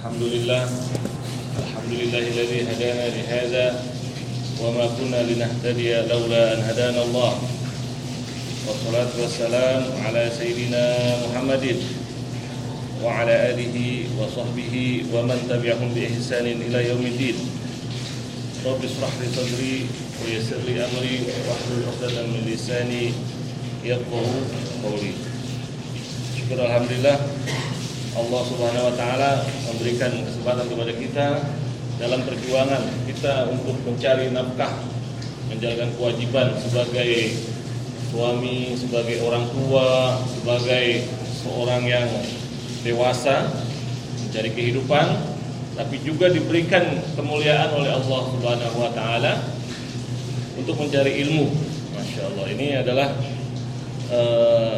الحمد لله. الحمد لله الذي هدانا لهذا وما كنا لنهتدي لولا أن هدانا الله. والصلاة والسلام على سيدنا محمد وعلى آله وصحبه ومن تبعهم بإحسان إلى يوم الدين. رب اشرح لي صدري ويسر لي أمري واحلل عقدة من لساني يفقه قولي. Syukur Alhamdulillah Allah Subhanahu Wa Taala memberikan kesempatan kepada kita dalam perjuangan kita untuk mencari nafkah, menjalankan kewajiban sebagai suami, sebagai orang tua, sebagai seorang yang dewasa mencari kehidupan, tapi juga diberikan kemuliaan oleh Allah Subhanahu Wa Taala untuk mencari ilmu. Masya Allah ini adalah uh,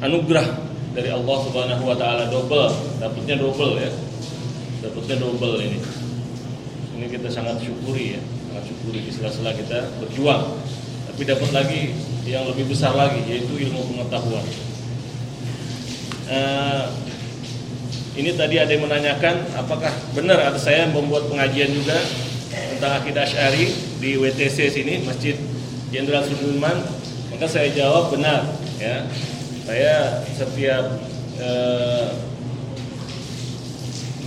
anugerah dari Allah Subhanahu wa taala double, dapatnya double ya. Dapatnya double ini. Ini kita sangat syukuri ya, sangat syukuri di sela-sela kita berjuang. Tapi dapat lagi yang lebih besar lagi yaitu ilmu pengetahuan. Uh, ini tadi ada yang menanyakan apakah benar ada saya membuat pengajian juga tentang akidah Asy'ari di WTC sini Masjid Jenderal Sudirman maka saya jawab benar ya saya setiap eh,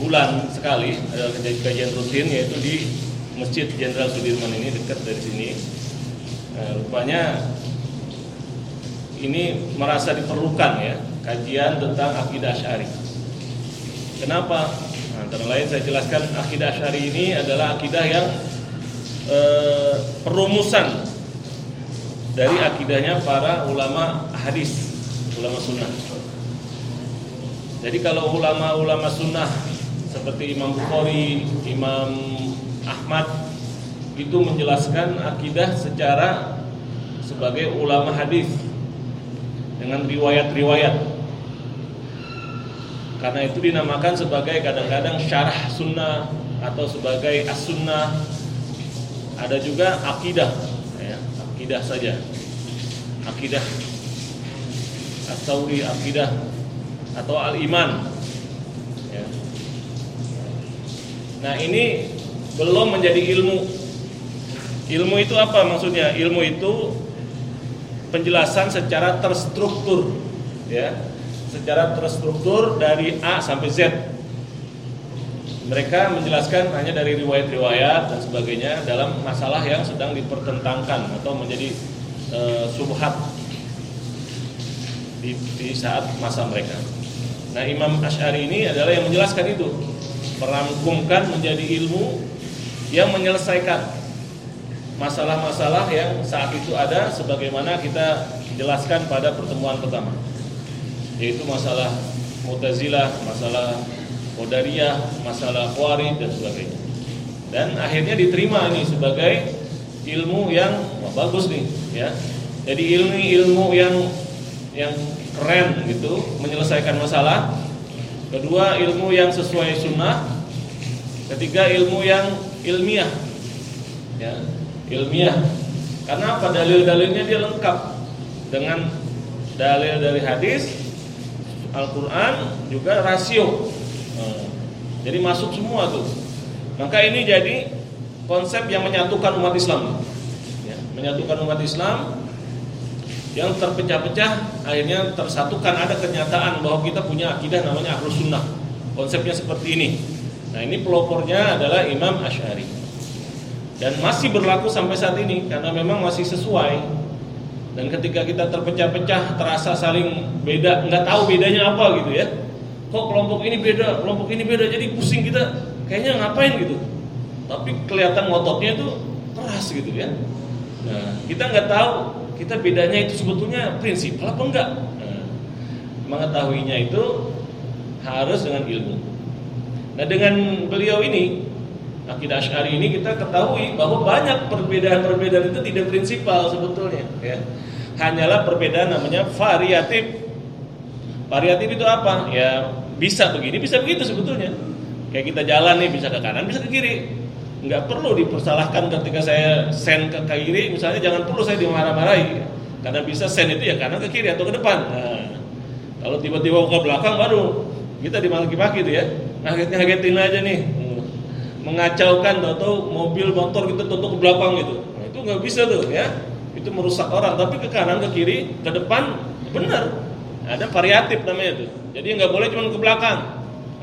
bulan sekali ada kajian rutin yaitu di Masjid Jenderal Sudirman ini dekat dari sini. Nah, rupanya ini merasa diperlukan ya kajian tentang akidah Asy'ari. Kenapa? Nah, antara lain saya jelaskan akidah Asy'ari ini adalah akidah yang eh, perumusan dari akidahnya para ulama hadis ulama sunnah. Jadi kalau ulama-ulama sunnah seperti Imam Bukhari, Imam Ahmad itu menjelaskan akidah secara sebagai ulama hadis dengan riwayat-riwayat. Karena itu dinamakan sebagai kadang-kadang syarah sunnah atau sebagai as-sunnah. Ada juga akidah, ya, akidah saja. Akidah At-Tawri Akidah atau Al-Iman. Ya. Nah ini belum menjadi ilmu. Ilmu itu apa maksudnya? Ilmu itu penjelasan secara terstruktur ya. Secara terstruktur dari A sampai Z. Mereka menjelaskan hanya dari riwayat-riwayat dan sebagainya dalam masalah yang sedang dipertentangkan atau menjadi e, subhat di, di saat masa mereka. Nah Imam Ash'ari ini adalah yang menjelaskan itu Merangkumkan menjadi ilmu Yang menyelesaikan Masalah-masalah yang saat itu ada Sebagaimana kita jelaskan pada pertemuan pertama Yaitu masalah Mu'tazilah, masalah Qadariyah, masalah Khawarij dan sebagainya Dan akhirnya diterima ini sebagai ilmu yang bagus nih ya. Jadi ilmu-ilmu yang yang keren gitu menyelesaikan masalah. Kedua ilmu yang sesuai sunnah. Ketiga ilmu yang ilmiah. Ya ilmiah. Karena apa? Dalil-dalilnya dia lengkap. Dengan dalil dari hadis Al-Quran juga rasio. Nah, jadi masuk semua tuh. Maka ini jadi konsep yang menyatukan umat Islam. Ya, menyatukan umat Islam yang terpecah-pecah akhirnya tersatukan. Ada kenyataan bahwa kita punya akidah namanya ahlus sunnah. Konsepnya seperti ini. Nah ini pelopornya adalah Imam Ash'ari dan masih berlaku sampai saat ini karena memang masih sesuai. Dan ketika kita terpecah-pecah terasa saling beda nggak tahu bedanya apa gitu ya. Kok kelompok ini beda kelompok ini beda jadi pusing kita kayaknya ngapain gitu. Tapi kelihatan ngototnya itu keras gitu ya. Nah kita nggak tahu kita bedanya itu sebetulnya prinsip apa enggak? Nah, mengetahuinya itu harus dengan ilmu. Nah dengan beliau ini akidah Asy'ari ini kita ketahui bahwa banyak perbedaan-perbedaan itu tidak prinsipal sebetulnya ya. Hanyalah perbedaan namanya variatif. Variatif itu apa? Ya bisa begini bisa begitu sebetulnya. Kayak kita jalan nih bisa ke kanan bisa ke kiri nggak perlu dipersalahkan ketika saya send ke kiri misalnya jangan perlu saya dimarah-marahi karena bisa send itu ya kanan ke kiri atau ke depan nah, kalau tiba-tiba ke belakang baru Kita dimaki-maki tuh ya. Ngaget-ngagetin aja nih. Mengacaukan atau mobil motor kita tutup ke belakang gitu. Nah, itu nggak bisa tuh ya. Itu merusak orang. Tapi ke kanan, ke kiri, ke depan benar. Ada variatif namanya tuh. Jadi nggak boleh cuma ke belakang.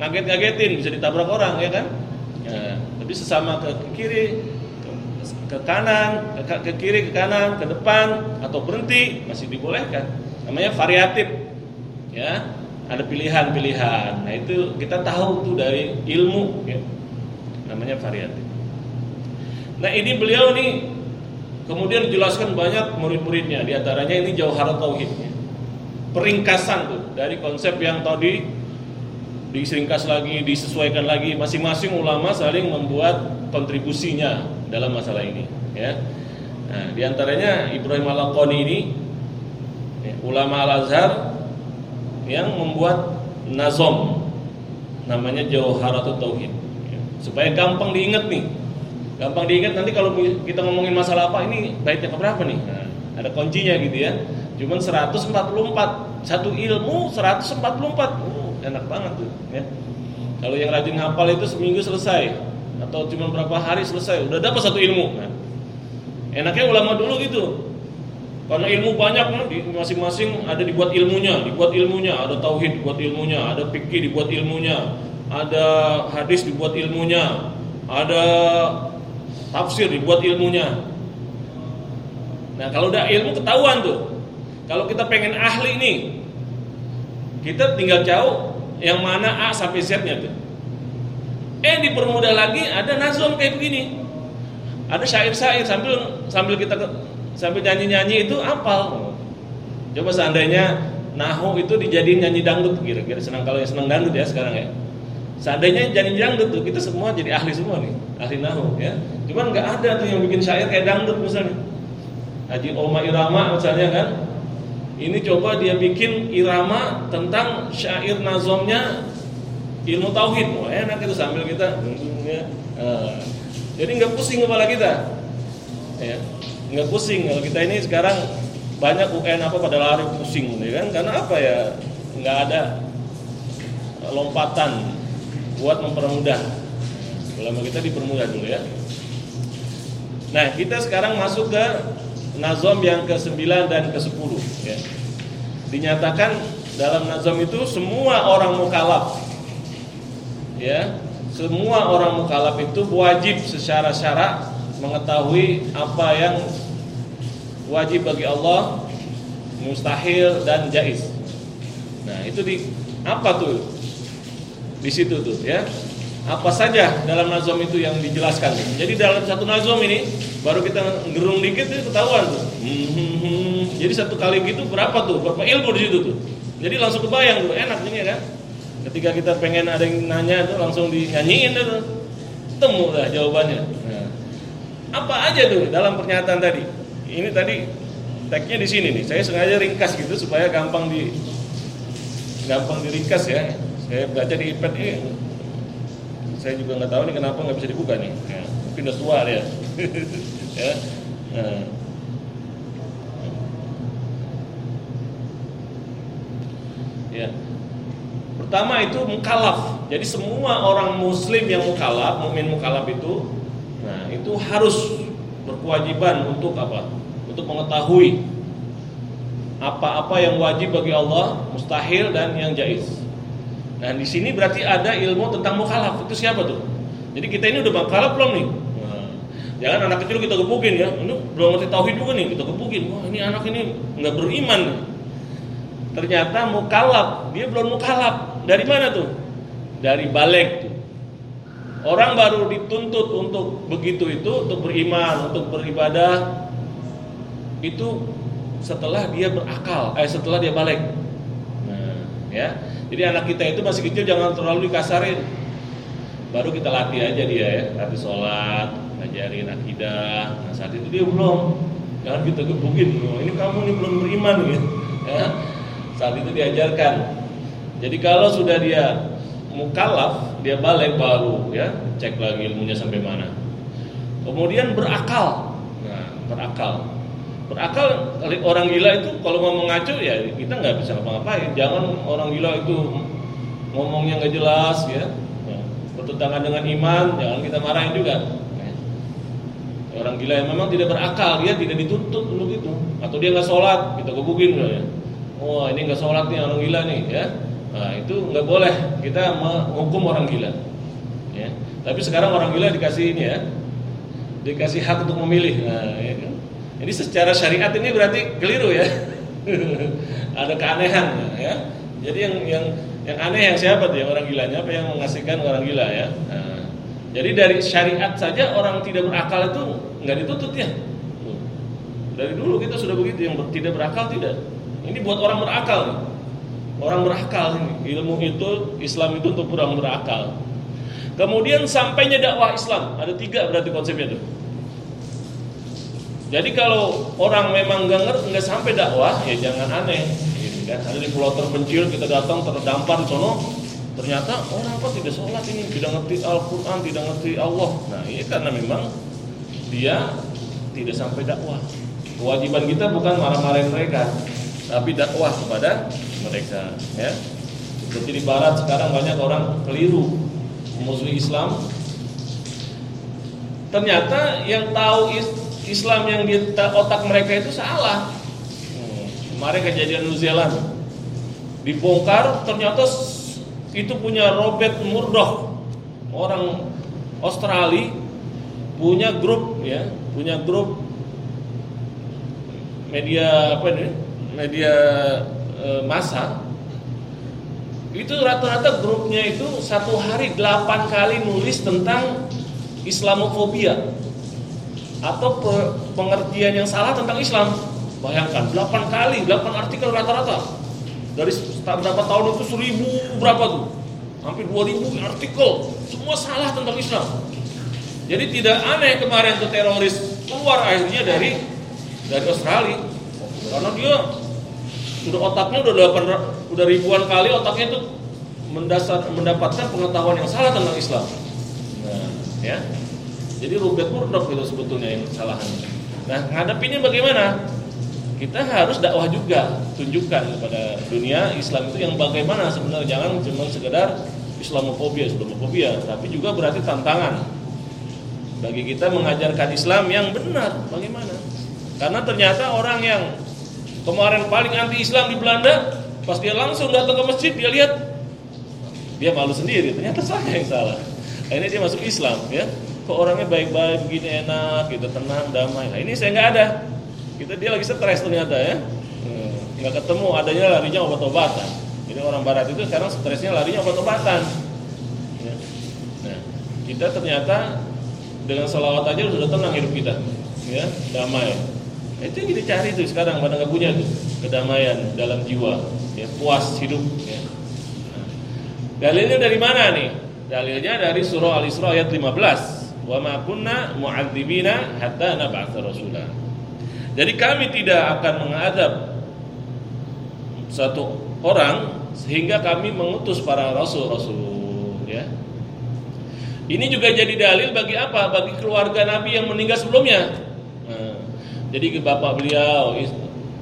Ngaget-ngagetin bisa ditabrak orang ya kan. Ya, tapi sesama ke, kiri, ke, kanan, ke, ke kiri, ke kanan, ke depan atau berhenti masih dibolehkan. Namanya variatif. Ya, ada pilihan-pilihan. Nah itu kita tahu tuh dari ilmu, ya. namanya variatif. Nah ini beliau nih kemudian dijelaskan banyak murid-muridnya, di antaranya ini Jauharat Tauhidnya. Peringkasan tuh dari konsep yang tadi diseringkas lagi, disesuaikan lagi, masing-masing ulama saling membuat kontribusinya dalam masalah ini. Ya. Nah, di antaranya Ibrahim Al-Qani ini, ya, ulama Al-Azhar yang membuat nazom namanya Jauharatul Tauhid ya. supaya gampang diingat nih gampang diingat nanti kalau kita ngomongin masalah apa ini baiknya keberapa nih nah, ada kuncinya gitu ya cuman 144 satu ilmu 144 uh, enak banget tuh ya kalau yang rajin hafal itu seminggu selesai atau cuma berapa hari selesai udah dapat satu ilmu nah, enaknya ulama dulu gitu karena ilmu banyak kan, masing-masing ada dibuat ilmunya, dibuat ilmunya, ada tauhid dibuat ilmunya, ada fikih dibuat ilmunya, ada hadis dibuat ilmunya, ada tafsir dibuat ilmunya. Nah, kalau udah ilmu ketahuan tuh. Kalau kita pengen ahli nih, kita tinggal jauh yang mana A sampai Z-nya tuh. Eh dipermudah lagi ada nazom kayak begini. Ada syair-syair sambil sambil kita sambil nyanyi-nyanyi itu apal. Coba seandainya nahu itu dijadiin nyanyi dangdut kira-kira senang kalau yang senang dangdut ya sekarang ya. Seandainya nyanyi dangdut tuh kita semua jadi ahli semua nih, ahli nahu ya. Cuman nggak ada tuh yang bikin syair kayak dangdut misalnya. Haji Oma Irama misalnya kan. Ini coba dia bikin irama tentang syair nazomnya ilmu tauhid. Wah, enak itu sambil kita ya. Uh, jadi nggak pusing kepala kita. Ya nggak pusing kalau kita ini sekarang banyak UN apa pada lari pusing ya kan karena apa ya nggak ada lompatan buat mempermudah ulama kita dipermudah dulu ya nah kita sekarang masuk ke nazom yang ke-9 dan ke-10 ya. dinyatakan dalam nazom itu semua orang mukalaf ya semua orang mukalaf itu wajib secara syarat mengetahui apa yang wajib bagi Allah, mustahil dan jais. Nah, itu di apa tuh? Di situ tuh ya. Apa saja dalam nazom itu yang dijelaskan. Jadi dalam satu nazom ini baru kita gerung dikit itu ketahuan tuh. Hmm. Jadi satu kali gitu berapa tuh? Berapa ilmu di situ tuh? Jadi langsung kebayang tuh, enak ini kan. Ketika kita pengen ada yang nanya tuh langsung dinyanyiin tuh. Temu lah jawabannya. Nah, apa aja tuh dalam pernyataan tadi? Ini tadi tagnya di sini nih. Saya sengaja ringkas gitu supaya gampang di gampang diringkas ya. Saya baca di iPad ini. Saya juga nggak tahu nih kenapa nggak bisa dibuka nih. Ya, mungkin udah tua ya. ya. Nah. Ya. Pertama itu mukalaf. Jadi semua orang muslim yang mukalaf, mukmin mukalaf itu Nah, itu harus berkewajiban untuk apa? Untuk mengetahui apa-apa yang wajib bagi Allah, mustahil dan yang jais. Nah, di sini berarti ada ilmu tentang mukhalaf. Itu siapa tuh? Jadi kita ini udah mukhalaf belum nih? Nah, jangan anak kecil kita gebukin ya. Ini belum ngerti tauhid juga nih, kita gebukin. Wah, ini anak ini nggak beriman. Ternyata mukhalaf, dia belum mukhalaf. Dari mana tuh? Dari balik tuh. Orang baru dituntut untuk begitu itu, untuk beriman, untuk beribadah, itu setelah dia berakal, eh setelah dia balik. Nah, ya. Jadi anak kita itu masih kecil jangan terlalu dikasarin. Baru kita latih aja dia ya, latih sholat, ngajarin akidah. Nah saat itu dia belum, jangan kita gebukin. Oh, ini kamu ini belum beriman gitu. Ya. Saat itu diajarkan. Jadi kalau sudah dia mukallaf dia balik baru ya cek lagi ilmunya sampai mana kemudian berakal nah berakal berakal orang gila itu kalau mau mengacu ya kita nggak bisa ngapa-ngapain jangan orang gila itu ngomongnya nggak jelas ya, nah, bertentangan dengan iman, jangan kita marahin juga. Ya. Orang gila yang memang tidak berakal, dia tidak dituntut untuk itu, atau dia nggak sholat, kita gebukin ya. Oh ini nggak sholat nih orang gila nih ya. Nah itu nggak boleh kita menghukum orang gila. Ya. Tapi sekarang orang gila dikasih ini ya, dikasih hak untuk memilih. Nah, ya. Kan? Jadi secara syariat ini berarti keliru ya. Ada keanehan ya. Jadi yang yang yang aneh yang siapa tuh yang orang gilanya apa yang mengasihkan orang gila ya. Nah, jadi dari syariat saja orang tidak berakal itu nggak dituntut ya. Dari dulu kita sudah begitu yang tidak berakal tidak. Ini buat orang berakal. Orang berakal ini. Ilmu itu Islam itu untuk orang berakal. Kemudian sampainya dakwah Islam ada tiga berarti konsepnya tuh. Jadi kalau orang memang nggak ngerti nggak sampai dakwah, ya jangan aneh. Gitu kan? Di pulau terpencil kita datang terdampar sono, ternyata orang kok tidak sholat ini, tidak ngerti Al-Quran, tidak ngerti Allah. Nah ini karena memang dia tidak sampai dakwah. Kewajiban kita bukan marah-marahin mereka, tapi dakwah kepada mereka. Ya. Seperti di Barat sekarang banyak orang keliru musuh Islam. Ternyata yang tahu Islam yang di otak mereka itu salah. Hmm, kemarin kejadian New Zealand. Dibongkar ternyata itu punya Robert Murdoch. Orang Australia punya grup ya punya grup media apa ini? Media e, massa. Itu rata-rata grupnya itu satu hari delapan kali nulis tentang Islamofobia atau pengertian yang salah tentang Islam. Bayangkan 8 kali, 8 artikel rata-rata. Dari berapa tahun itu seribu berapa tuh? Hampir 2000 artikel, semua salah tentang Islam. Jadi tidak aneh kemarin tuh teroris keluar akhirnya dari dari Australia. Karena dia sudah otaknya udah 8, udah ribuan kali otaknya itu mendasar mendapatkan pengetahuan yang salah tentang Islam. Nah, ya. Jadi Robert Murdoch itu sebetulnya yang kesalahan. Nah, ngadepinnya bagaimana? Kita harus dakwah juga, tunjukkan kepada dunia Islam itu yang bagaimana sebenarnya jangan cuma sekedar Islamofobia, Islamofobia, tapi juga berarti tantangan bagi kita mengajarkan Islam yang benar bagaimana? Karena ternyata orang yang kemarin paling anti Islam di Belanda, pas dia langsung datang ke masjid dia lihat dia malu sendiri, ternyata saya yang salah. Akhirnya dia masuk Islam ya kok orangnya baik-baik begini enak gitu tenang damai. Nah ini saya nggak ada. Kita dia lagi stres ternyata ya. Hmm, nggak ketemu adanya larinya obat-obatan. Jadi orang barat itu sekarang stresnya larinya obat-obatan. Ya. nah kita ternyata dengan salawat aja sudah tenang hidup kita ya damai. Nah, itu yang kita cari tuh sekarang pada nggak punya tuh kedamaian dalam jiwa ya puas hidup ya. Nah, dalilnya dari mana nih? Dalilnya dari surah al isra ayat 15 wa ma kunna mu'adzibina hatta nab'atsa rasula. Jadi kami tidak akan mengadab satu orang sehingga kami mengutus para rasul-rasul ya. Ini juga jadi dalil bagi apa? Bagi keluarga Nabi yang meninggal sebelumnya. Nah, jadi ke bapak beliau,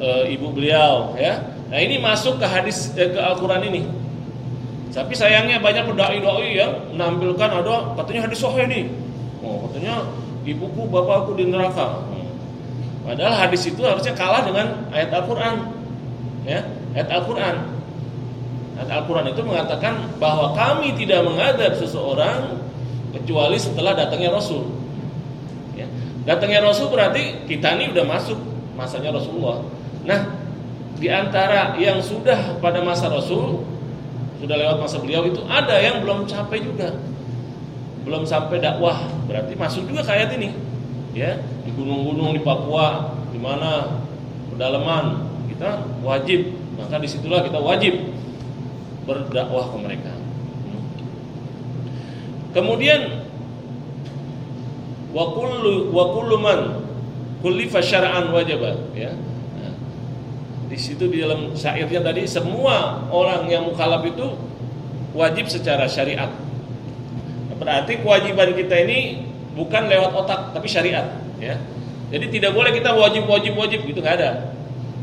e, ibu beliau ya. Nah, ini masuk ke hadis eh, ke Al-Qur'an ini. Tapi sayangnya banyak dai-dai yang menampilkan ada katanya hadis sahih Oh, katanya ibuku bapakku di neraka. Padahal hadis itu harusnya kalah dengan ayat Al-Qur'an. Ya, ayat Al-Qur'an. Ayat Al-Qur'an itu mengatakan bahwa kami tidak mengadab seseorang kecuali setelah datangnya Rasul. Ya. Datangnya Rasul berarti kita ini udah masuk masanya Rasulullah. Nah, di antara yang sudah pada masa Rasul sudah lewat masa beliau itu ada yang belum capai juga belum sampai dakwah. Berarti masuk juga kayak ini. Ya di gunung-gunung di Papua di mana? Pedalaman. Kita wajib. Maka di situlah kita wajib berdakwah ke mereka. Kemudian wa kullu wa kullu man ya. Di situ di dalam syairnya tadi semua orang yang mukhalaf itu wajib secara syariat Berarti kewajiban kita ini bukan lewat otak tapi syariat, ya. Jadi tidak boleh kita wajib wajib wajib gitu nggak ada.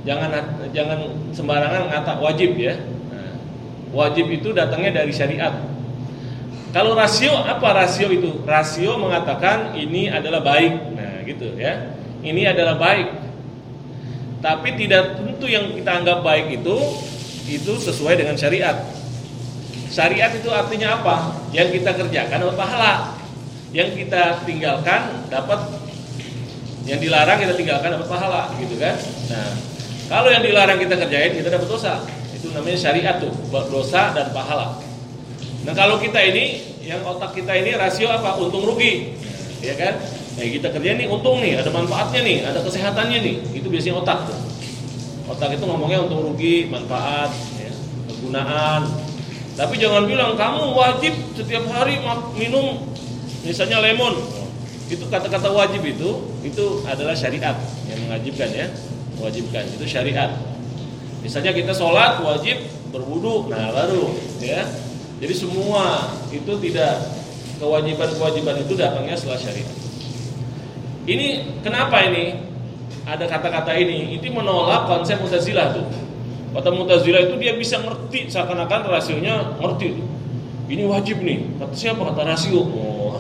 Jangan jangan sembarangan ngata wajib ya. Nah, Wajib itu datangnya dari syariat. Kalau rasio apa rasio itu? Rasio mengatakan ini adalah baik. Nah, gitu ya. Ini adalah baik. Tapi tidak tentu yang kita anggap baik itu itu sesuai dengan syariat. Syariat itu artinya apa? Yang kita kerjakan dapat pahala. Yang kita tinggalkan dapat yang dilarang kita tinggalkan dapat pahala, gitu kan? Nah, kalau yang dilarang kita kerjain kita dapat dosa. Itu namanya syariat tuh, dosa dan pahala. Nah, kalau kita ini yang otak kita ini rasio apa? Untung rugi. Ya kan? Nah, kita kerja nih untung nih, ada manfaatnya nih, ada kesehatannya nih. Itu biasanya otak tuh. Otak itu ngomongnya untung rugi, manfaat, ya, kegunaan, tapi jangan bilang kamu wajib setiap hari minum misalnya lemon. Itu kata-kata wajib itu itu adalah syariat yang mengajibkan ya, mewajibkan itu syariat. Misalnya kita sholat wajib berwudu, nah baru ya. Jadi semua itu tidak kewajiban-kewajiban itu datangnya setelah syariat. Ini kenapa ini ada kata-kata ini? Itu menolak konsep Mu'tazilah tuh. Kata Mu'tazilah itu dia bisa ngerti seakan-akan rasionya ngerti. Ini wajib nih. Kata siapa? Kata rasio. Oh.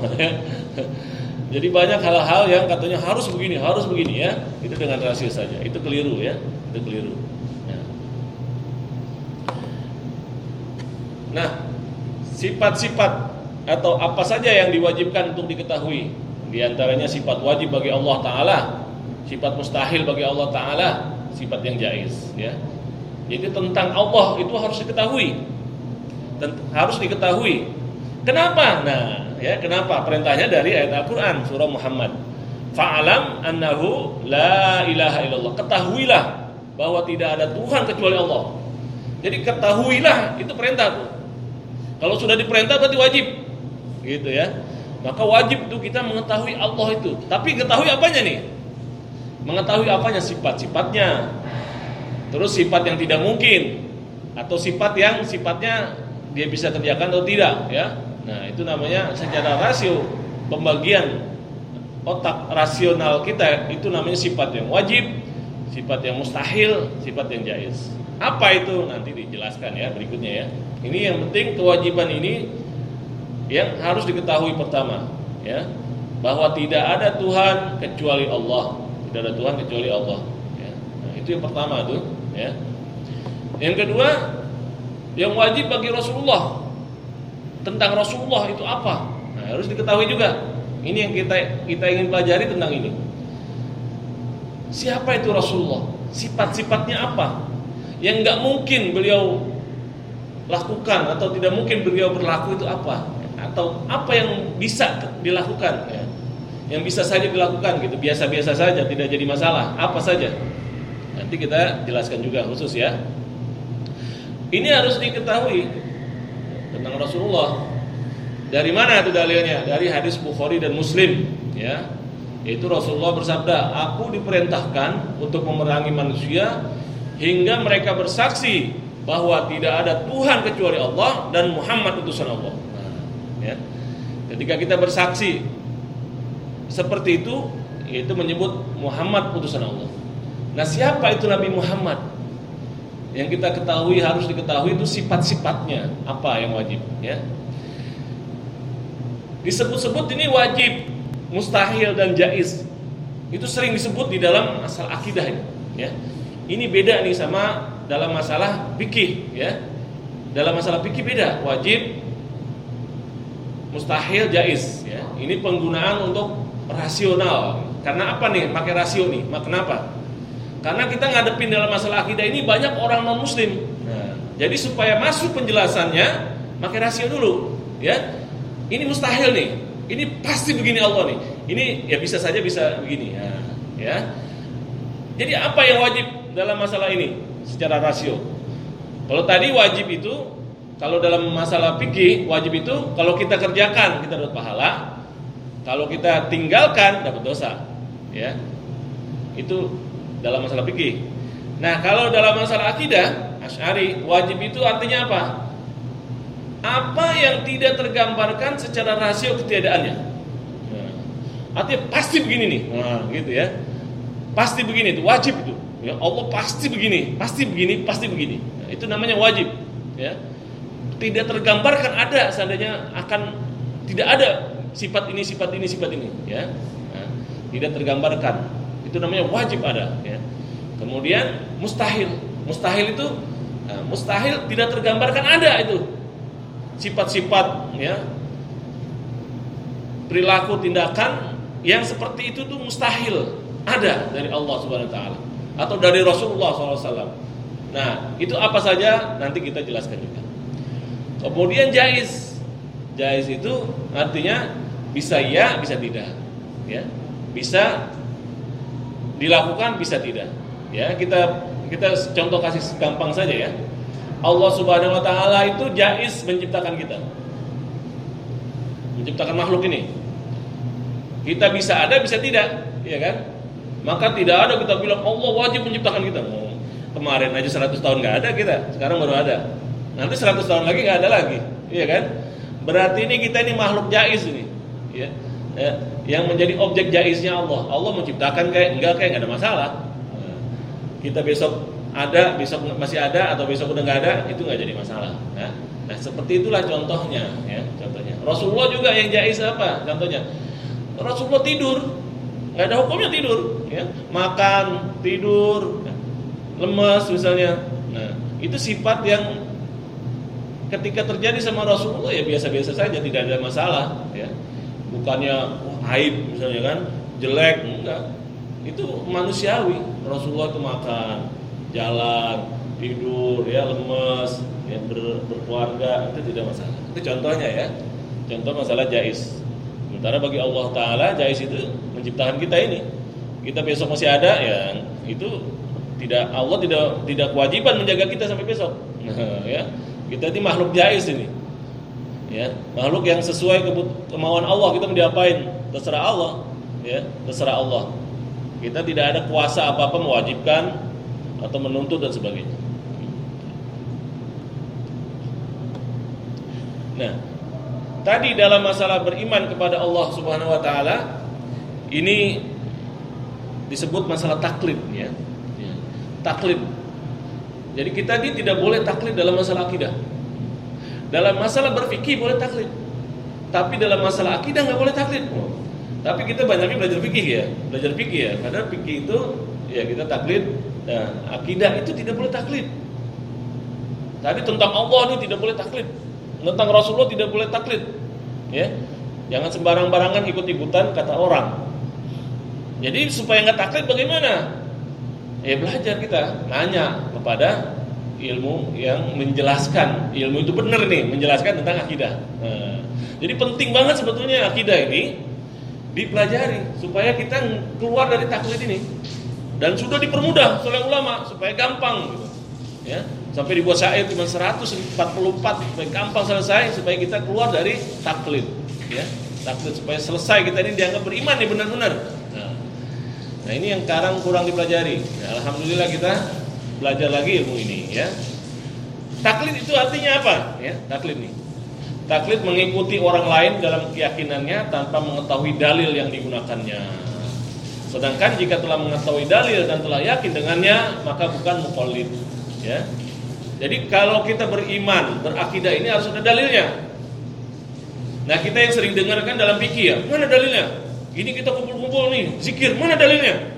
Jadi banyak hal-hal yang katanya harus begini, harus begini ya. Itu dengan rasio saja. Itu keliru ya. Itu keliru. Ya. Nah, sifat-sifat atau apa saja yang diwajibkan untuk diketahui. Di antaranya sifat wajib bagi Allah Ta'ala, sifat mustahil bagi Allah Ta'ala, sifat yang jais. Ya. Jadi tentang Allah itu harus diketahui. Dan harus diketahui. Kenapa? Nah, ya kenapa? Perintahnya dari ayat Al-Qur'an surah Muhammad. Fa'alam annahu la ilaha illallah. Ketahuilah bahwa tidak ada Tuhan kecuali Allah. Jadi ketahuilah itu perintah tuh. Kalau sudah diperintah berarti wajib. Gitu ya. Maka wajib tuh kita mengetahui Allah itu. Tapi ketahui apanya nih? Mengetahui apanya sifat-sifatnya, Terus sifat yang tidak mungkin atau sifat yang sifatnya dia bisa kerjakan atau tidak ya. Nah, itu namanya secara rasio pembagian otak rasional kita itu namanya sifat yang wajib, sifat yang mustahil, sifat yang jais. Apa itu nanti dijelaskan ya berikutnya ya. Ini yang penting kewajiban ini yang harus diketahui pertama ya bahwa tidak ada Tuhan kecuali Allah. Tidak ada Tuhan kecuali Allah. Ya. Nah, itu yang pertama tuh ya. Yang kedua, yang wajib bagi Rasulullah tentang Rasulullah itu apa? Nah, harus diketahui juga. Ini yang kita kita ingin pelajari tentang ini. Siapa itu Rasulullah? Sifat-sifatnya apa? Yang nggak mungkin beliau lakukan atau tidak mungkin beliau berlaku itu apa? Atau apa yang bisa dilakukan? Ya. Yang bisa saja dilakukan gitu, biasa-biasa saja, tidak jadi masalah. Apa saja? Nanti kita jelaskan juga khusus ya. Ini harus diketahui tentang Rasulullah. Dari mana itu dalilnya? Dari hadis Bukhari dan Muslim, ya. Itu Rasulullah bersabda, "Aku diperintahkan untuk memerangi manusia hingga mereka bersaksi bahwa tidak ada Tuhan kecuali Allah dan Muhammad utusan Allah." Nah, ya. Ketika kita bersaksi seperti itu, itu menyebut Muhammad utusan Allah. Nah siapa itu Nabi Muhammad? Yang kita ketahui harus diketahui itu sifat-sifatnya apa yang wajib ya. Disebut-sebut ini wajib, mustahil dan jais. Itu sering disebut di dalam asal akidah ini, ya. Ini beda nih sama dalam masalah fikih ya. Dalam masalah fikih beda, wajib mustahil jais ya. Ini penggunaan untuk rasional. Karena apa nih? Pakai rasio nih. Kenapa? Karena kita ngadepin dalam masalah akidah ini banyak orang non muslim. Jadi supaya masuk penjelasannya, pakai rasio dulu, ya. Ini mustahil nih. Ini pasti begini Allah nih. Ini ya bisa saja bisa begini, ya. ya. Jadi apa yang wajib dalam masalah ini secara rasio? Kalau tadi wajib itu kalau dalam masalah fikih wajib itu kalau kita kerjakan kita dapat pahala, kalau kita tinggalkan dapat dosa, ya. Itu dalam masalah fikih. Nah, kalau dalam masalah akidah, Asy'ari wajib itu artinya apa? Apa yang tidak tergambarkan secara rasio ketiadaannya. Nah, artinya pasti begini nih. Nah, gitu ya. Pasti begini itu wajib itu. Ya, Allah pasti begini, pasti begini, pasti begini. Nah, itu namanya wajib, ya. tidak tergambarkan ada seandainya akan tidak ada sifat ini sifat ini sifat ini ya nah, tidak tergambarkan itu namanya wajib ada ya kemudian mustahil mustahil itu nah, mustahil tidak tergambarkan ada itu sifat-sifat ya perilaku tindakan yang seperti itu tuh mustahil ada dari Allah Subhanahu wa taala atau dari Rasulullah SAW. Nah, itu apa saja nanti kita jelaskan juga. Kemudian jais. Jais itu artinya bisa ya, bisa tidak. Ya. Bisa dilakukan, bisa tidak. Ya, kita kita contoh kasih gampang saja ya. Allah Subhanahu wa taala itu jais menciptakan kita. Menciptakan makhluk ini. Kita bisa ada, bisa tidak, ya kan? Maka tidak ada kita bilang Allah wajib menciptakan kita. Oh, kemarin aja 100 tahun nggak ada kita, sekarang baru ada. Nanti 100 tahun lagi nggak ada lagi, iya kan? Berarti ini kita ini makhluk jais ini, ya. Ya. Yang menjadi objek jaisnya Allah. Allah menciptakan kayak enggak kayak nggak ada masalah. Kita besok ada, besok masih ada atau besok udah nggak ada, itu nggak jadi masalah. Nah, nah seperti itulah contohnya, ya. Contohnya. Rasulullah juga yang jais apa? Contohnya, Rasulullah tidur, nggak ada hukumnya tidur ya makan tidur ya. lemas misalnya nah itu sifat yang ketika terjadi sama Rasulullah ya biasa-biasa saja tidak ada masalah ya bukannya oh, aib misalnya kan jelek enggak itu manusiawi Rasulullah itu makan jalan tidur ya lemes ya ber, berkeluarga itu tidak masalah itu contohnya ya contoh masalah jais sementara bagi Allah Taala jais itu menciptakan kita ini. Kita besok masih ada ya itu tidak Allah tidak tidak kewajiban menjaga kita sampai besok. Nah, ya. Kita ini makhluk jais ini. Ya, makhluk yang sesuai kemauan Allah kita mau diapain? Terserah Allah, ya, terserah Allah. Kita tidak ada kuasa apa-apa mewajibkan atau menuntut dan sebagainya. Nah, tadi dalam masalah beriman kepada Allah Subhanahu wa taala ini disebut masalah taklid ya. Taklid. Jadi kita ini tidak boleh taklid dalam masalah akidah. Dalam masalah berfikih boleh taklid. Tapi dalam masalah akidah nggak boleh taklid. Tapi kita banyaknya belajar fikih ya, belajar fikih ya. Karena fikih itu ya kita taklid. Nah, akidah itu tidak boleh taklid. Tadi tentang Allah ini tidak boleh taklid. Tentang Rasulullah tidak boleh taklid. Ya. Jangan sembarang-barangan ikut-ikutan kata orang. Jadi supaya nggak taklid bagaimana? Ya belajar kita, nanya kepada ilmu yang menjelaskan ilmu itu benar nih menjelaskan tentang akidah. Nah, jadi penting banget sebetulnya akidah ini dipelajari supaya kita keluar dari taklid ini dan sudah dipermudah oleh ulama supaya gampang gitu. Ya, sampai dibuat syair cuma 144 supaya gampang selesai supaya kita keluar dari taklid ya. Taklid supaya selesai kita ini dianggap beriman nih benar-benar. Nah ini yang sekarang kurang dipelajari. Ya, Alhamdulillah kita belajar lagi ilmu ini ya. Taklid itu artinya apa? Ya, taklid nih. Taklid mengikuti orang lain dalam keyakinannya tanpa mengetahui dalil yang digunakannya. Sedangkan jika telah mengetahui dalil dan telah yakin dengannya, maka bukan mukallid. Ya. Jadi kalau kita beriman, berakidah ini harus ada dalilnya. Nah kita yang sering dengarkan dalam fikih ya, mana dalilnya? Ini kita kumpul-kumpul nih, zikir, mana dalilnya?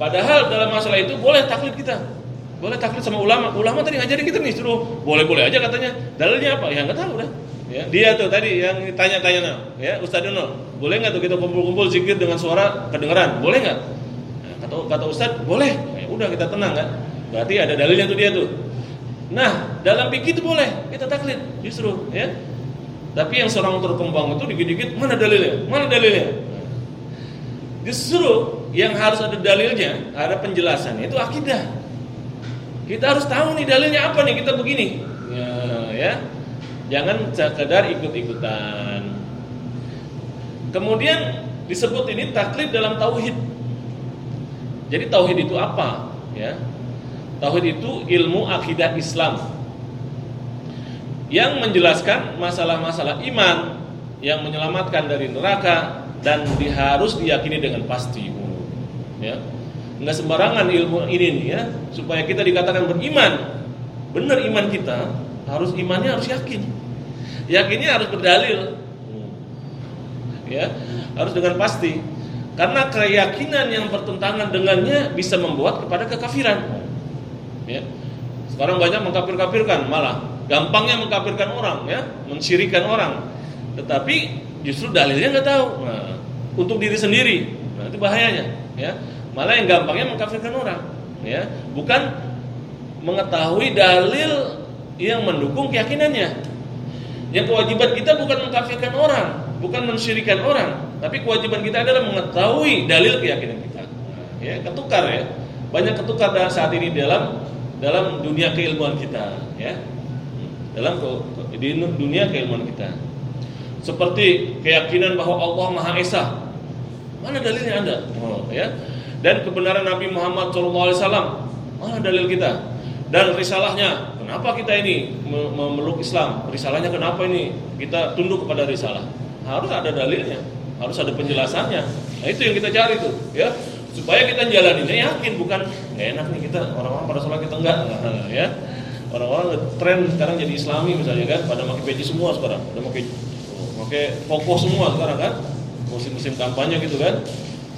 Padahal dalam masalah itu boleh taklid kita. Boleh taklid sama ulama. Ulama tadi ngajarin kita nih suruh boleh-boleh aja katanya. Dalilnya apa? Ya nggak tahu dah. Ya, dia tuh tadi yang tanya-tanya nah, ya Ustaz Dono, boleh nggak tuh kita kumpul-kumpul zikir dengan suara kedengeran? Boleh nggak? Nah, kata kata Ustaz, boleh. Ya, udah kita tenang kan? Berarti ada dalilnya tuh dia tuh. Nah, dalam pikir itu boleh kita taklid justru ya. Tapi yang seorang terkembang itu dikit-dikit mana dalilnya? Mana dalilnya? Justru yang harus ada dalilnya, ada penjelasannya itu akidah. Kita harus tahu nih dalilnya apa nih kita begini. Ya, ya. Jangan sekedar ikut-ikutan. Kemudian disebut ini taklid dalam tauhid. Jadi tauhid itu apa? Ya. Tauhid itu ilmu akidah Islam yang menjelaskan masalah-masalah iman yang menyelamatkan dari neraka, dan harus diyakini dengan pasti ya nggak sembarangan ilmu ini nih ya supaya kita dikatakan beriman benar iman kita harus imannya harus yakin. Yakinnya harus berdalil. Ya, harus dengan pasti. Karena keyakinan yang bertentangan dengannya bisa membuat kepada kekafiran. Ya. Sekarang banyak mengkafir-kafirkan malah gampangnya mengkafirkan orang ya, mensyirikan orang. Tetapi justru dalilnya nggak tahu. Nah, untuk diri sendiri. Nah, itu bahayanya ya. Malah yang gampangnya mengkafirkan orang ya, bukan mengetahui dalil yang mendukung keyakinannya. Yang kewajiban kita bukan mengkafirkan orang, bukan mensyirikan orang, tapi kewajiban kita adalah mengetahui dalil keyakinan kita. Ya, ketukar ya. Banyak ketukar saat ini dalam dalam dunia keilmuan kita, ya. Dalam di dunia keilmuan kita. Seperti keyakinan bahwa Allah Maha Esa. Mana dalilnya Anda? Oh, ya. Dan kebenaran Nabi Muhammad SAW. Mana dalil kita? Dan risalahnya Kenapa kita ini memeluk Islam? Risalahnya kenapa ini kita tunduk kepada risalah? Harus ada dalilnya, harus ada penjelasannya. Nah itu yang kita cari tuh, ya supaya kita jalaninnya yakin bukan nggak enak nih kita orang-orang pada sholat kita enggak, nah, ya orang-orang tren sekarang jadi Islami misalnya kan pada pakai peci semua sekarang, udah pakai pakai koko semua sekarang kan musim-musim kampanye gitu kan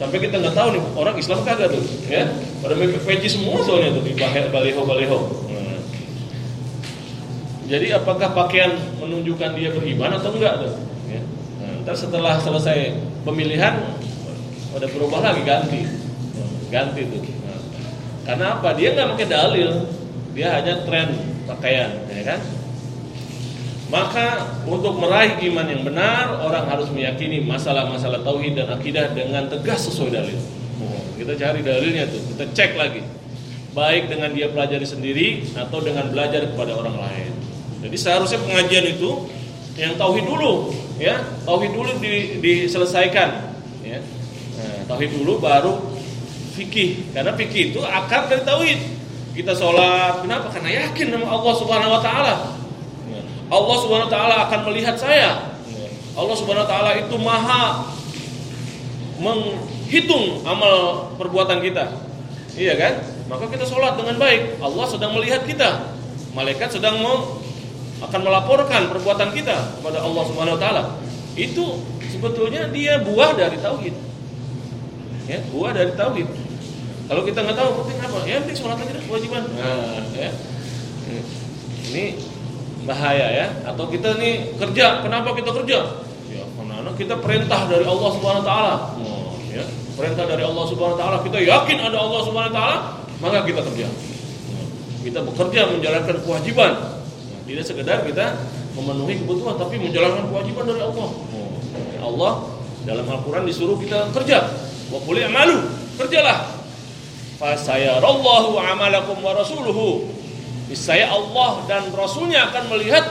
sampai kita nggak tahu nih orang Islam kagak tuh ya pada peci semua soalnya tuh di baliho baliho jadi apakah pakaian menunjukkan dia beriman atau enggak tuh? Ya. Nah, ntar setelah selesai pemilihan ada berubah lagi ganti, ganti tuh. Nah, karena apa? Dia nggak pakai dalil, dia hanya tren pakaian, ya kan? Maka untuk meraih iman yang benar orang harus meyakini masalah-masalah tauhid dan akidah dengan tegas sesuai dalil. Oh, kita cari dalilnya tuh, kita cek lagi. Baik dengan dia pelajari sendiri atau dengan belajar kepada orang lain. Jadi seharusnya pengajian itu yang tauhid dulu, ya tauhid dulu di, diselesaikan, ya nah, tauhid dulu baru fikih, karena fikih itu akar dari tauhid. Kita sholat, kenapa? Karena yakin sama Allah Subhanahu Wa Taala. Allah Subhanahu Wa Taala akan melihat saya. Ya. Allah Subhanahu Wa Taala itu maha menghitung amal perbuatan kita. Iya kan? Maka kita sholat dengan baik. Allah sedang melihat kita. Malaikat sedang mau akan melaporkan perbuatan kita kepada Allah Subhanahu wa taala. Itu sebetulnya dia buah dari tauhid. Ya, buah dari tauhid. Kalau kita nggak tahu penting apa? Ya penting sholat aja kewajiban. Nah, ya. Ini bahaya ya. Atau kita nih kerja, kenapa kita kerja? Ya, karena kita perintah dari Allah Subhanahu wa taala. Oh, ya. Perintah dari Allah Subhanahu wa taala, kita yakin ada Allah Subhanahu wa taala, maka kita kerja. Kita bekerja menjalankan kewajiban tidak sekedar kita memenuhi kebutuhan tapi menjalankan kewajiban dari Allah. Oh. Allah dalam Al-Qur'an disuruh kita kerja. Wa malu kerjalah. Fa sayarallahu amalakum wa rasuluhu. Saya Allah dan Rasulnya akan melihat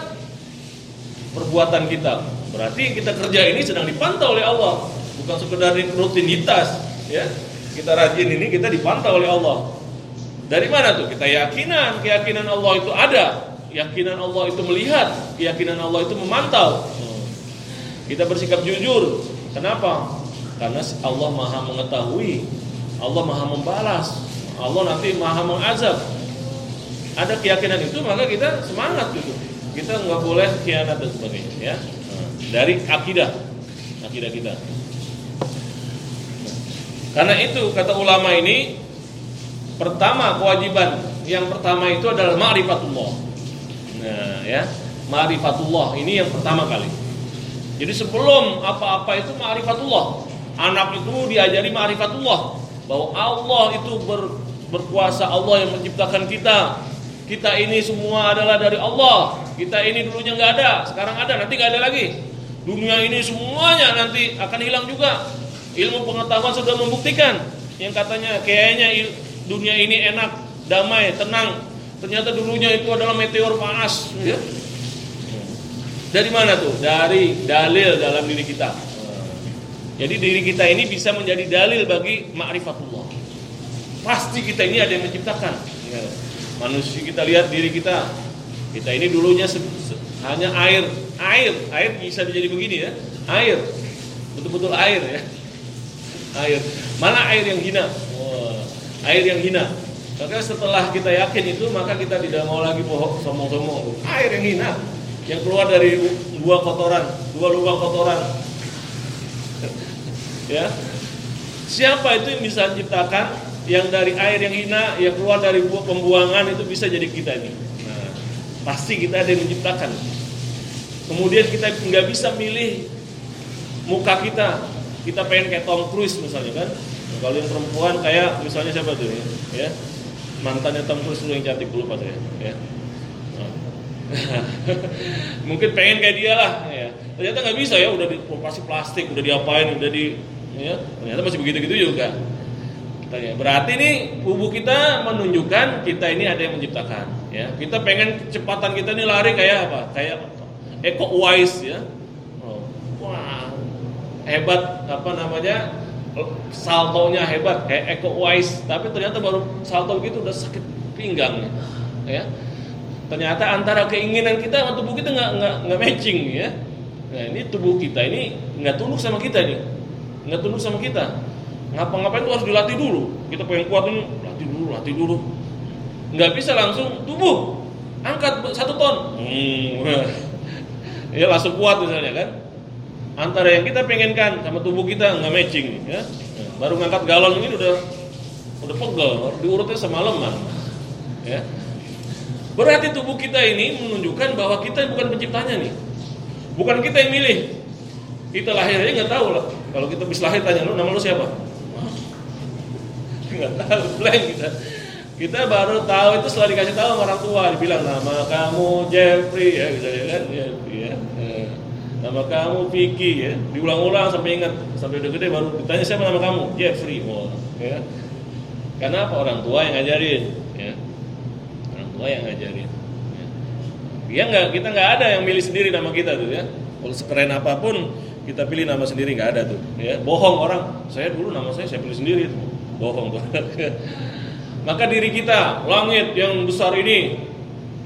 perbuatan kita. Berarti kita kerja ini sedang dipantau oleh Allah, bukan sekedar rutinitas, ya. Kita rajin ini kita dipantau oleh Allah. Dari mana tuh? Kita yakinan, keyakinan Allah itu ada keyakinan Allah itu melihat, keyakinan Allah itu memantau. Kita bersikap jujur. Kenapa? Karena Allah Maha mengetahui, Allah Maha membalas, Allah nanti Maha mengazab. Ada keyakinan itu maka kita semangat gitu. Kita nggak boleh khianat dan sebagainya ya. Dari akidah, akidah kita. Karena itu kata ulama ini pertama kewajiban yang pertama itu adalah ma'rifatullah Nah, ya, ma'rifatullah ini yang pertama kali. Jadi sebelum apa-apa itu ma'rifatullah. Anak itu diajari ma'rifatullah bahwa Allah itu ber, berkuasa, Allah yang menciptakan kita. Kita ini semua adalah dari Allah. Kita ini dulunya nggak ada, sekarang ada, nanti nggak ada lagi. Dunia ini semuanya nanti akan hilang juga. Ilmu pengetahuan sudah membuktikan yang katanya kayaknya dunia ini enak, damai, tenang, Ternyata dulunya itu adalah meteor panas. Ya. Dari mana tuh? Dari dalil dalam diri kita. Jadi diri kita ini bisa menjadi dalil bagi ma'rifatullah. Pasti kita ini ada yang menciptakan. Manusia kita lihat diri kita. Kita ini dulunya hanya air, air, air bisa menjadi begini ya. Air. Betul-betul air ya. Air. Mana air yang hina? Oh, air yang hina Maka setelah kita yakin itu maka kita tidak mau lagi bohong sombong-sombong. Air yang hina yang keluar dari dua kotoran, dua lubang kotoran. ya. Siapa itu yang bisa menciptakan yang dari air yang hina yang keluar dari pembuangan itu bisa jadi kita ini. Nah, pasti kita ada yang menciptakan. Kemudian kita nggak bisa milih muka kita. Kita pengen kayak Tom Cruise misalnya kan. Kalau yang perempuan kayak misalnya siapa tuh ya? mantannya Tom Cruise dulu yang cantik dulu pas ya. ya. Mungkin pengen kayak dia lah ya. Ternyata nggak bisa ya, udah dioperasi plastik, udah diapain, udah di ya, ternyata masih begitu-gitu juga. Berarti nih tubuh kita menunjukkan kita ini ada yang menciptakan ya. Kita pengen kecepatan kita ini lari kayak apa? Kayak Eko Wise ya. Oh, wah, hebat apa namanya? saltonya hebat kayak Eko Wise tapi ternyata baru salto gitu udah sakit pinggang ya ternyata antara keinginan kita sama tubuh kita nggak nggak nggak matching ya nah ini tubuh kita ini nggak tunduk sama kita nih nggak tunduk sama kita ngapa-ngapain itu harus dilatih dulu. Kita pengen kuat ini latih dulu latih dulu. Nggak bisa langsung tubuh angkat satu ton. Hmm. ya langsung kuat misalnya kan? Antara yang kita pengenkan sama tubuh kita nggak matching ya. Baru ngangkat galon ini udah udah pegel. Diurutnya semalaman ya. Berarti tubuh kita ini menunjukkan bahwa kita bukan penciptanya nih. Bukan kita yang milih. Kita lahir aja nggak tahu lah. Kalau kita bisa lahir tanya lu nama lu siapa nggak tahu blank kita. Kita baru tahu itu setelah dikasih tahu sama orang tua dibilang nama kamu Jeffrey ya misalnya kan ya, ya nama kamu Vicky ya. Diulang-ulang sampai ingat sampai udah gede baru ditanya siapa nama kamu? Jeffrey oh, ya. Karena apa orang tua yang ngajarin ya. Orang tua yang ngajarin ya, ya nggak kita nggak ada yang milih sendiri nama kita tuh ya. Kalau sekeren apa pun kita pilih nama sendiri nggak ada tuh ya. Bohong orang saya dulu nama saya saya pilih sendiri tuh bohong tuh maka diri kita langit yang besar ini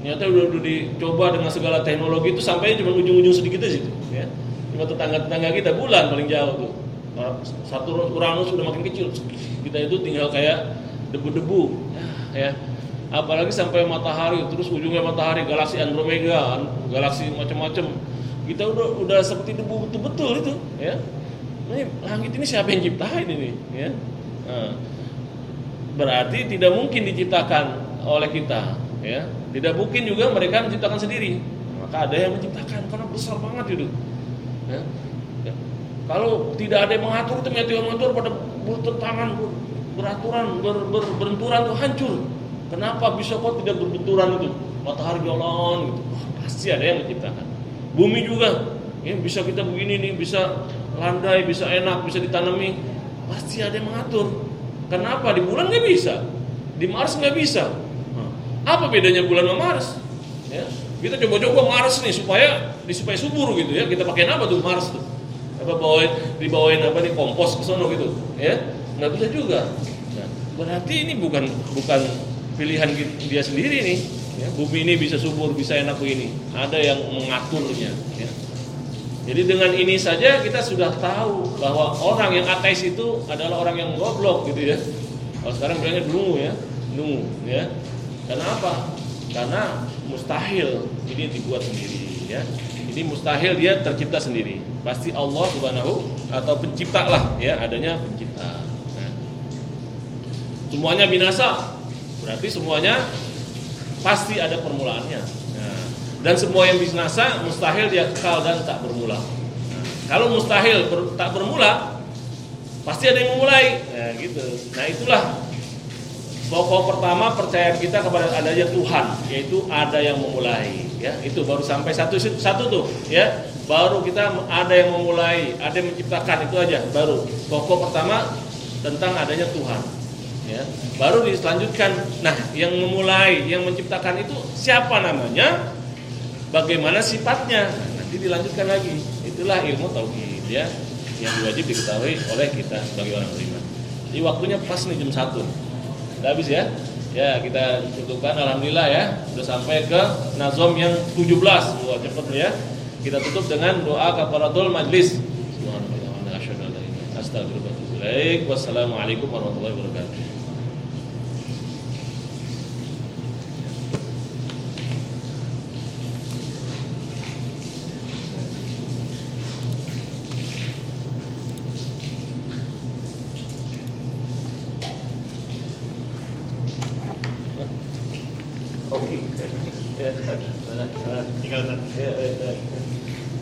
Ternyata udah, udah dicoba dengan segala teknologi itu sampai cuma ujung-ujung sedikit aja tuh, ya. Cuma tetangga-tetangga kita bulan paling jauh tuh. Satu Uranus sudah makin kecil. Kita itu tinggal kayak debu-debu, ya. Apalagi sampai matahari, terus ujungnya matahari, galaksi Andromeda, galaksi macam-macam. Kita udah udah seperti debu betul-betul itu, ya. Ini langit ini siapa yang ciptain ini, ya? Nah, berarti tidak mungkin diciptakan oleh kita, ya tidak mungkin juga mereka menciptakan sendiri. Maka ada yang menciptakan karena besar banget itu. Ya. Ya. Kalau tidak ada yang mengatur itu yang mengatur pada bertentangan, beraturan, ber, ber, berenturan itu hancur. Kenapa bisa kok tidak berbenturan itu? Matahari jalan gitu. Oh, pasti ada yang menciptakan. Bumi juga, ya, bisa kita begini nih, bisa landai, bisa enak, bisa ditanami. Pasti ada yang mengatur. Kenapa di bulan nggak bisa, di Mars nggak bisa, apa bedanya bulan sama Mars? Ya. Kita coba-coba Mars nih supaya supaya subur gitu ya. Kita pakai apa tuh Mars tuh? Apa bawain dibawain apa nih kompos ke sono gitu, ya? Nggak bisa juga. Nah, berarti ini bukan bukan pilihan dia sendiri nih. Ya, bumi ini bisa subur, bisa enak begini. Ada yang mengaturnya. Ya. Jadi dengan ini saja kita sudah tahu bahwa orang yang ateis itu adalah orang yang goblok gitu ya. Kalau sekarang bilangnya dungu ya, dungu ya. Karena apa? Karena mustahil ini dibuat sendiri ya. Ini mustahil dia tercipta sendiri. Pasti Allah Subhanahu atau pencipta lah ya, adanya pencipta. Nah. Semuanya binasa. Berarti semuanya pasti ada permulaannya. Dan semua yang binasa mustahil dia kekal dan tak bermula. Kalau mustahil ber, tak bermula, pasti ada yang memulai. Nah, gitu. Nah, itulah Pokok pertama percaya kita kepada adanya Tuhan, yaitu ada yang memulai, ya. Itu baru sampai satu satu tuh, ya. Baru kita ada yang memulai, ada yang menciptakan itu aja, baru. Pokok pertama tentang adanya Tuhan, ya. Baru diselanjutkan, nah yang memulai, yang menciptakan itu siapa namanya? Bagaimana sifatnya? Nanti dilanjutkan lagi. Itulah ilmu tauhid, ya, yang wajib diketahui oleh kita sebagai orang beriman. Jadi waktunya pas nih jam satu. Udah habis ya? Ya, kita cukupkan alhamdulillah ya. Sudah sampai ke nazom yang 17. Wah, cepat ya. Kita tutup dengan doa kafaratul majlis. Wassalamualaikum warahmatullahi wabarakatuh. yeah. You got that? Yeah, yeah, yeah.